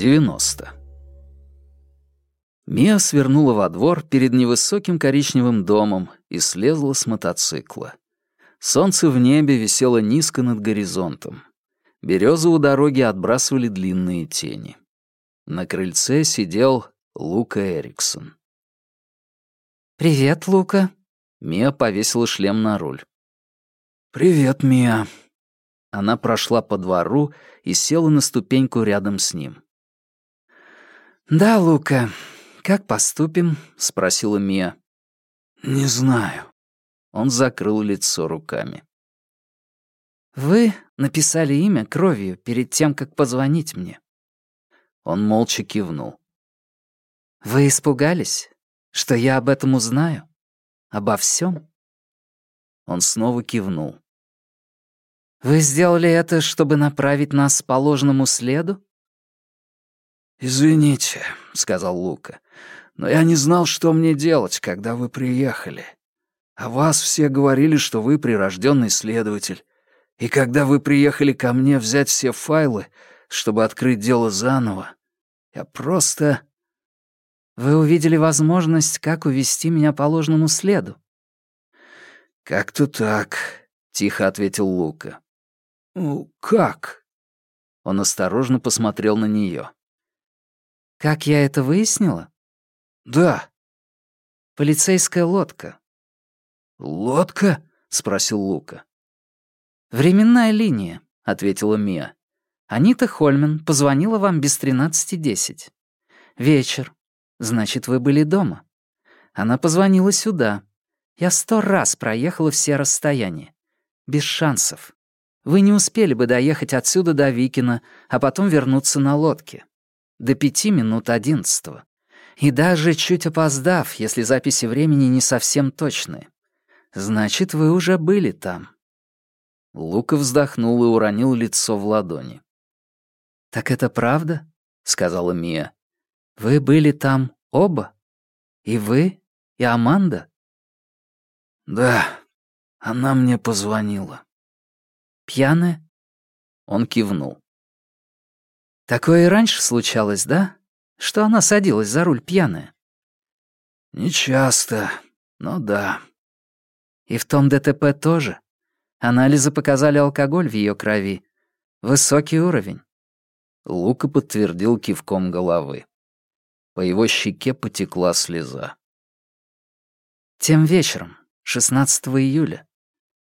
90. Мия свернула во двор перед невысоким коричневым домом и слезла с мотоцикла. Солнце в небе висело низко над горизонтом. Березы у дороги отбрасывали длинные тени. На крыльце сидел Лука Эриксон. «Привет, Лука». Мия повесила шлем на руль. «Привет, Мия». Она прошла по двору и села на ступеньку рядом с ним. «Да, Лука, как поступим?» — спросила Мия. «Не знаю». Он закрыл лицо руками. «Вы написали имя кровью перед тем, как позвонить мне». Он молча кивнул. «Вы испугались, что я об этом узнаю? Обо всем? Он снова кивнул. «Вы сделали это, чтобы направить нас по ложному следу?» «Извините», — сказал Лука, «но я не знал, что мне делать, когда вы приехали. А вас все говорили, что вы прирожденный следователь. И когда вы приехали ко мне взять все файлы, чтобы открыть дело заново, я просто...» «Вы увидели возможность, как увести меня по ложному следу?» «Как-то так», — тихо ответил Лука. «Ну, как?» Он осторожно посмотрел на нее. «Как я это выяснила?» «Да». «Полицейская лодка». «Лодка?» — спросил Лука. «Временная линия», — ответила Мия. «Анита Хольмен позвонила вам без тринадцати десять. Вечер. Значит, вы были дома. Она позвонила сюда. Я сто раз проехала все расстояния. Без шансов. Вы не успели бы доехать отсюда до Викина, а потом вернуться на лодке. До пяти минут одиннадцатого. И даже чуть опоздав, если записи времени не совсем точные. Значит, вы уже были там. Лука вздохнул и уронил лицо в ладони. «Так это правда?» — сказала Мия. «Вы были там оба? И вы, и Аманда?» «Да, она мне позвонила». «Пьяная?» Он кивнул. «Такое и раньше случалось, да? Что она садилась за руль пьяная?» «Не часто, но да». «И в том ДТП тоже? Анализы показали алкоголь в ее крови. Высокий уровень». Лука подтвердил кивком головы. По его щеке потекла слеза. «Тем вечером, 16 июля.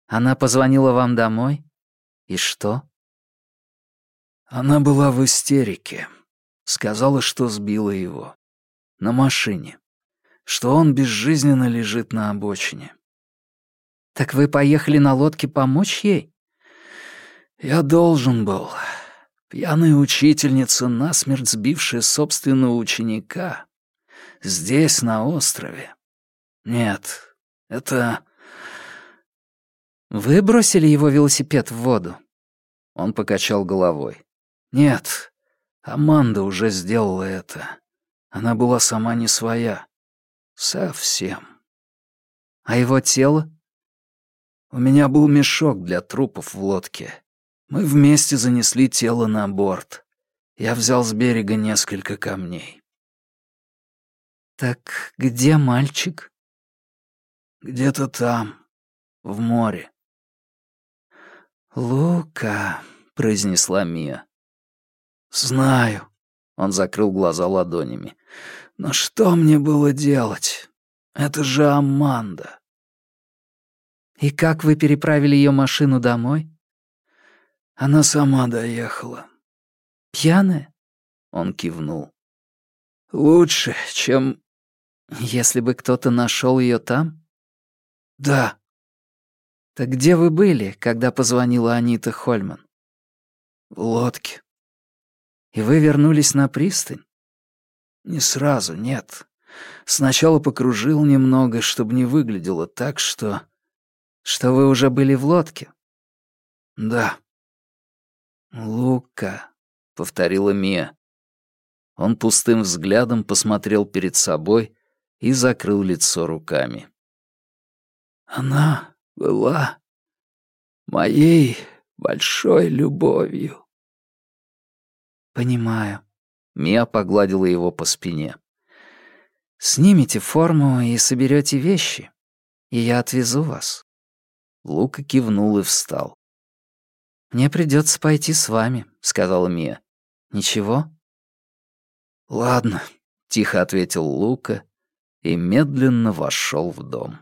Она позвонила вам домой? И что?» Она была в истерике. Сказала, что сбила его. На машине. Что он безжизненно лежит на обочине. «Так вы поехали на лодке помочь ей?» «Я должен был. Пьяная учительница, насмерть сбившая собственного ученика. Здесь, на острове. Нет, это...» «Вы бросили его велосипед в воду?» Он покачал головой. «Нет, Аманда уже сделала это. Она была сама не своя. Совсем». «А его тело?» «У меня был мешок для трупов в лодке. Мы вместе занесли тело на борт. Я взял с берега несколько камней». «Так где мальчик?» «Где-то там, в море». «Лука», — произнесла Мия. «Знаю», — он закрыл глаза ладонями. «Но что мне было делать? Это же Аманда». «И как вы переправили ее машину домой?» Она сама доехала. «Пьяная?» Он кивнул. «Лучше, чем...» «Если бы кто-то нашел ее там?» «Да». «Так где вы были, когда позвонила Анита Хольман?» «В лодке». «И вы вернулись на пристань?» «Не сразу, нет. Сначала покружил немного, чтобы не выглядело так, что...» «Что вы уже были в лодке?» «Да». «Лука», — повторила Мия. Он пустым взглядом посмотрел перед собой и закрыл лицо руками. «Она была моей большой любовью». «Понимаю», Мия погладила его по спине. «Снимите форму и соберете вещи, и я отвезу вас». Лука кивнул и встал. «Мне придется пойти с вами», — сказала Мия. «Ничего?» «Ладно», — тихо ответил Лука и медленно вошел в дом.